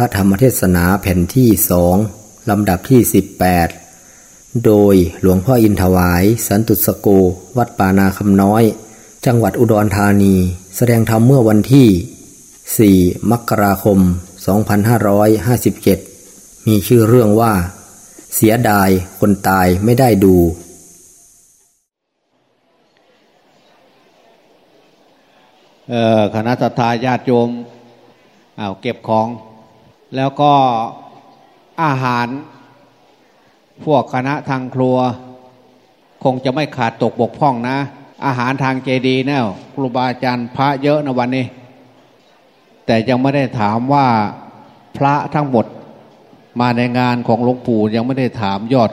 ระธรรมเทศนาแผ่นที่สองลำดับที่18โดยหลวงพ่ออินถวาย สันตุสโก วัดปานาคำน้อย จังหวัดอุดรธานี แสดงธรรมเมื่อวันที่ 4 มกราคม 2557 มีชื่อเรื่องว่า เสียดายคนตายไม่ได้ดู คณะทาญาติโยมเอาเก็บของ แล้วก็อาหาร พวกคณะทางครัว คงจะไม่ขาดตกบกพร่องนะ อาหารทางเจดีย์เนี่ยครูบาอาจารย์พระเยอะนะวันนี้ แต่ยังไม่ได้ถามว่าพระทั้งหมดมาในงานของหลวงปู่ยังไม่ได้ถามยอด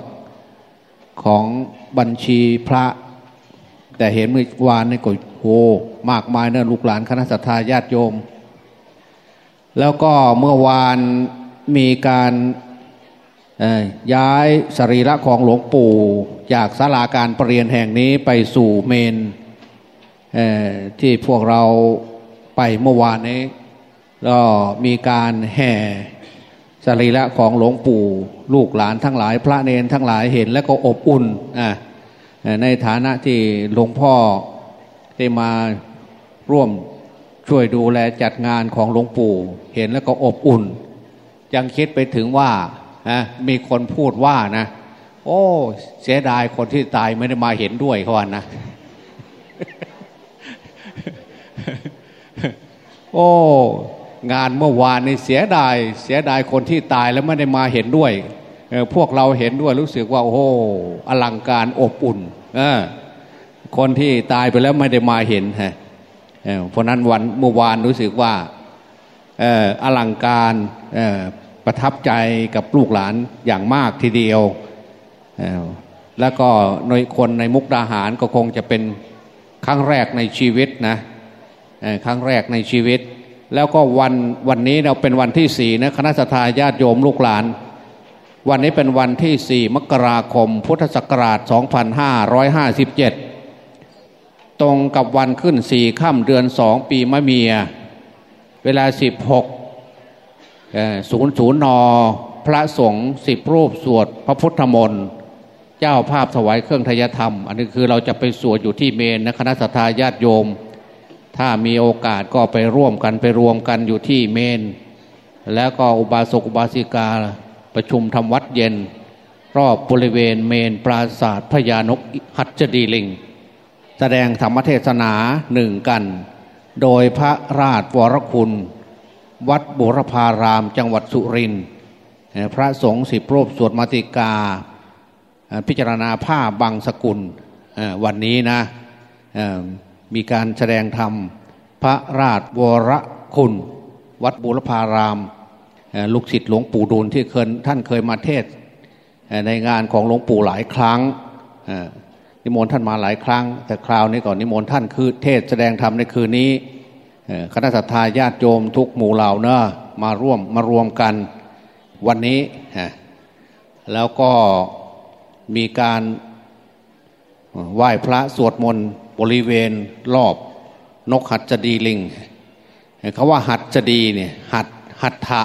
ของบัญชีพระ แต่เห็นเมื่อวานนี่ก็โหมากมายเนะลูกหลานคณะสัตยาญาติโยม แล้วก็เมื่อวานมีการย้ายสรีระของหลวงปู่จากศาลาการประเรียนแห่งนี้ไปสู่เมนที่พวกเราไปเมื่อวานนี้ก็มีการแห่สรีระของหลวงปู่ ลูกหลานทั้งหลาย พระเนนทั้งหลายเห็นแล้วก็อบอุ่นในฐานะที่หลวงพ่อได้มาร่วม ช่วยดูแลจัดงานของหลวงปู่ เห็นแล้วก็อบอุ่น ยังคิดไปถึงว่านะมีคนพูดว่านะ โอ้เสียดายคนที่ตายไม่ได้มาเห็นด้วยเขาวันนะ โอ้ งานเมื่อวานนี่เสียดาย เสียดายคนที่ตายแล้วไม่ได้มาเห็นด้วยพวกเราเห็นด้วยรู้สึกว่า โอ้อลังการอบอุ่นคนที่ตายไปแล้วไม่ได้มาเห็นฮะ เพราะนั้นวันเมื่อวานรู้สึกว่าอลังการประทับใจกับลูกหลานอย่างมากทีเดียว แล้วก็ในคนในมุกดาหารก็คงจะเป็นครั้งแรกในชีวิตนะครั้งแรกในชีวิต แล้วก็วันวันนี้เราเป็นวันที่สี่นะคณะสัตยาติโยมลูกหลาน วันนี้เป็นวันที่สี่มกราคม พุทธศักราช 2557 ตรงกับวันขึ้นสี่ค่ำเดือนสองปีมะเมีย เวลา16ศูนย์ศูนย์นอพระสงฆ์สิบรูปสวดพระพุทธมนต์เจ้าภาพถวายเครื่องทยธรรม อันนี้คือเราจะไปสวดอยู่ที่เมนนะคณะสัตยาติโยม ถ้ามีโอกาสก็ไปร่วมกันไปรวมกันอยู่ที่เมน แล้วก็อุบาสกอุบาสิกาประชุมทำวัดเย็น รอบบริเวณเมนปราศาสตร์พญานกหัจดีลิง แสดงธรรมเทศนาหนึ่งกัน โดยพระราชวรคุณ วัดบุรพารามจังหวัดสุรินทร์พระสงฆ์สิบรูปสวดมาติกา พิจารณาผ้าบางสกุลวันนี้นะมีการแสดงธรรม พระราชวรคุณ วัดบุรพารามลูกศิษย์หลวงปู่ดูลที่เคยท่านเคยมาเทศในงานของหลวงปู่หลายครั้ง นิมนต์ท่านมาหลายครั้ง แต่คราวนี้ก่อนนิมนต์ท่านคือ เทศแสดงธรรมในคืนนี้คณะสัตยาญาติโยมทุกหมู่เหล่าเนอะมาร่วมมารวมกันวันนี้ แล้วก็มีการไหว้พระสวดมนต์บริเวณรอบนกหัดจดีลิงเขาว่าหัดจดีเนี่ยหัดหัตถะ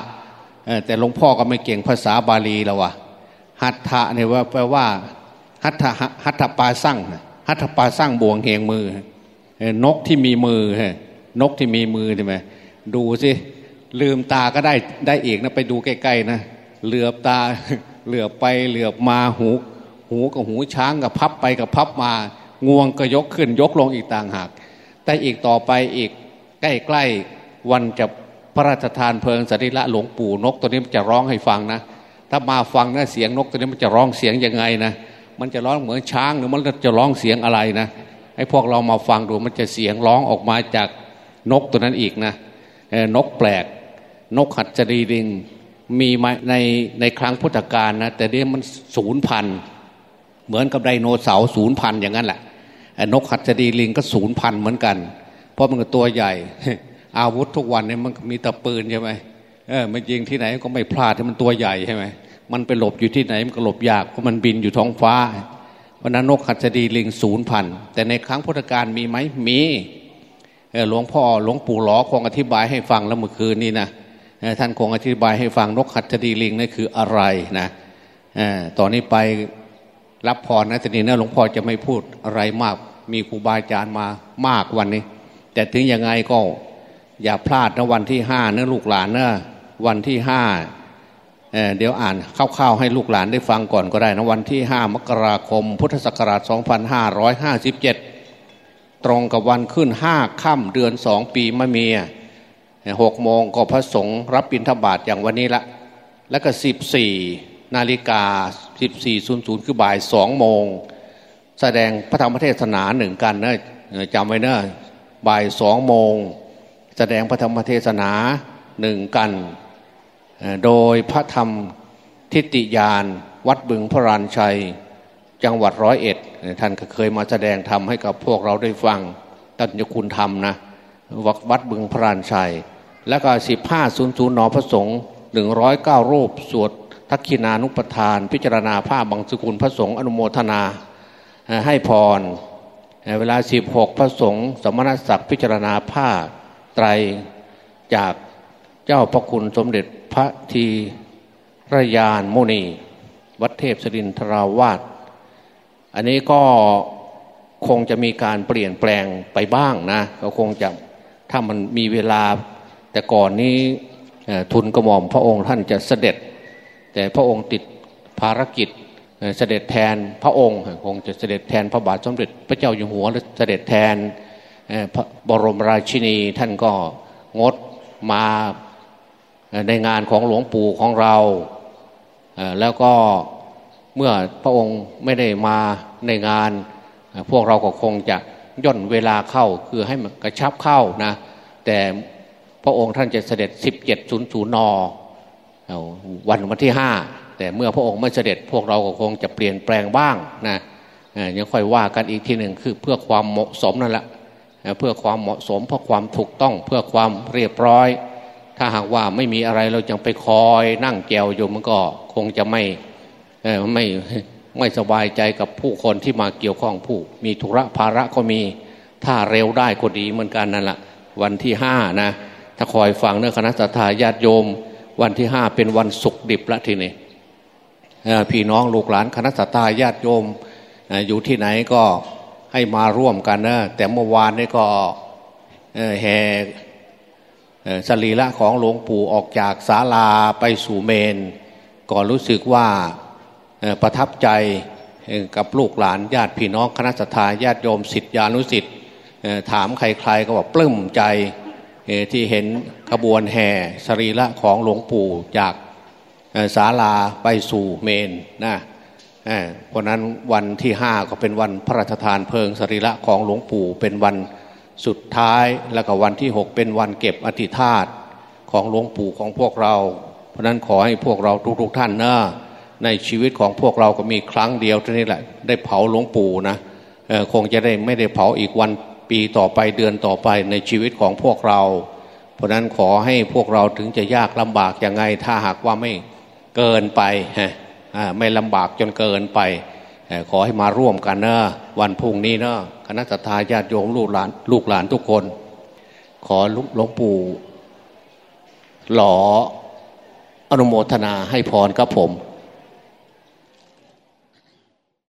แต่หลวงพ่อก็ไม่เก่งภาษาบาลีแล้ววะหัตถะเนี่ยว่าแปลว่า หัตถะหัตถปาสั่งหัตถปาสั่งบ่วงเหงมือนกที่มีมือนกที่มีมือใช่ไหมดูสิลืมตาก็ได้ได้อีกนะไปดูใกล้ๆนะเหลือบตาเหลือบไปเหลือบมาหูหูกับหูช้างกับพับไปกับพับมางวงก็ยกขึ้นยกลงอีกต่างหาก แต่อีกต่อไปอีกใกล้ๆวันจะพระราชทานเพลิงสรีระหลวงปู่นกตัวนี้มันจะร้องให้ฟังนะ ถ้ามาฟังนะเสียงนกตัวนี้มันจะร้องเสียงยังไงนะ มันจะร้องเหมือนช้างหรือมันจะร้องเสียงอะไรนะให้พวกเรามาฟังดูมันจะเสียงร้องออกมาจากนกตัวนั้นอีกนะนกแปลก นกหัดจรีริงมีมาในในครั้งพุทธกาลนะแต่เดี๋ยวมันศูนย์พันเหมือนกับไดโนเสาร์ศูนย์พันอย่างนั้นแหละนกหัดจรีลิงก็ศูนย์พันเหมือนกัน เพราะมันก็ตัวใหญ่ อาวุธทุกวันเนี่ยมันมีตะปืนใช่ไหมเออมันยิงที่ไหนก็ไม่พลาดที่มันตัวใหญ่ใช่ไหม มันไปหลบอยู่ที่ไหนมันก็หลบยากเพราะมันบินอยู่ท้องฟ้าวันนั้นนกหัดจรีลิงศูนย์พันแต่ในครั้งพุทธกาลมีไหมมีหลวงพ่อหลวงปู่หลอคงอธิบายให้ฟังแล้วเมื่อคืนนี้นะท่านคงอธิบายให้ฟังนกขัดดีลิงนั่นคืออะไรนะตอนนี้ไปรับพรนะทีนี้นะหลวงพ่อจะไม่พูดอะไรมากมีครูบาอาจารย์มามากวันนี้ แต่ถึงยังไงก็อย่าพลาดนะวันที่ห้านะลูกหลานนะวันที่ห้า เเดี๋ยวอ่านคร่าวๆให้ลูกหลานได้ฟังก่อนก็ได้นะวันที่ห้ามกราคม พุทธศักราช 2557 ตรงกับวันขึ้นห้าค่ำเดือนสองปีมะเมียหกโมงก็พระสงฆ์รับบิณฑบาตอย่างวันนี้ละ แล้วก็สิบสี่นาฬิกาสิบสี่ศูนย์ศูนย์คือบ่ายสองโมง แสดงพระธรรมเทศนาหนึ่งกันนะจำไว้เนะบ่ายสองโมง แสดงพระธรรมเทศนาหนึ่งกัน โดยพระธรรมทิติยานวัดบึงพระรานชัย จังหวัดร้อยเอ็ดท่านเคยมาแสดงธรรมให้กับพวกเราได้ฟังตัญญคุณธรรมนะวัดบึงพระรานชัย แล้วก็สิบห้าศูนย์ศูนย์นอพระสงฆ์หนึ่งร้อยเก้ารูปสวดทักขินานุปทาน พิจารณาผ้าบางสกุลพระสงฆ์อนุโมทนาให้พร เวลาสิบหกพระสงฆ์สมณศักดิ์พิจารณาผ้าไตรจากเจ้าพระคุณสมเด็จ พระทีระยานโมนี วัดเทพสรินทราวาสอันนี้ก็คงจะมีการเปลี่ยนแปลงไปบ้างนะก็คงจะถ้ามันมีเวลา แต่ก่อนนี้ทุนกระหม่อมพระองค์ท่านจะเสด็จ แต่พระองค์ติดภารกิจเสด็จแทนพระองค์คงจะเสด็จแทนพระบาทสมเด็จพระเจ้าอยู่หัวหรือเสด็จแทนพระบรมราชินีท่านก็งดมา ในงานของหลวงปู่ของเราแล้วก็เมื่อพระองค์ไม่ได้มาในงาน พวกเราก็คงจะย่นเวลาเข้าคือให้มันกระชับเข้านะแต่พระองค์ท่านจะเสด็จ 1700นวันวันที่ห้าแต่เมื่อพระองค์ไม่เสด็จพวกเราก็คงจะเปลี่ยนแปลงบ้างนะยังค่อยว่ากันอีกทีหนึ่งคือเพื่อความเหมาะสมนั่นแหละเพื่อความเหมาะสมเพื่อความถูกต้องเพื่อความเรียบร้อย ถ้าหากว่าไม่มีอะไรเราจังไปคอยนั่งแกวอยู่มันก็คงจะไม่ไม่ไม่สบายใจกับผู้คนที่มาเกี่ยวข้องผู้ มีธุระภาระก็มีถ้าเร็วได้ก็ดีเหมือนกันนั่นแหละวันที่ห้านะถ้าคอยฟังเนื้อคณะสัตยาติโยม วันที่ห้าเป็นวันศุกร์ดิบละทีนี้พี่น้องลูกหลานคณะสัตยาติโยมอยู่ที่ไหนก็ให้มาร่วมกันนะแต่เมื่อวานนี้ก็แห่ สรีระของหลวงปู่ออกจากศาลาไปสู่เมนก็รู้สึกว่าประทับใจกับลูกหลานญาติพี่น้องคณะสัตยาญาติโยมสิทธิานุสิทธิ์ถามใครๆก็บอกปลื้มใจที่เห็นขบวนแห่สรีระของหลวงปู่จากศาลาไปสู่เมนนะเพราะนั้นวันที่ห้าก็เป็นวันพระราชทานเพลิงสรีระของหลวงปู่เป็นวัน สุดท้ายแล้วก็วันที่หกเป็นวันเก็บอธิธาตของหลวงปู่ของพวกเรา เพราะนั้นขอให้พวกเราทุกๆท่านนะในชีวิตของพวกเราก็มีครั้งเดียวเท่านี้แหละ ได้เผาหลวงปู่นะคงจะได้ไม่ได้เผาอีกวันปีต่อไปเดือนต่อไปในชีวิตของพวกเรา เพราะนั้นขอให้พวกเราถึงจะยากลำบากยังไง ถ้าหากว่าไม่เกินไปไม่ลำบากจนเกินไป ขอให้มาร่วมกันเนะวันพุ่งนี้เนะคณะทาญาติโยมลูกหลานลูกหลานทุกคน ขอหลวงปู่หล่ออนุโมทนาให้พรกับผม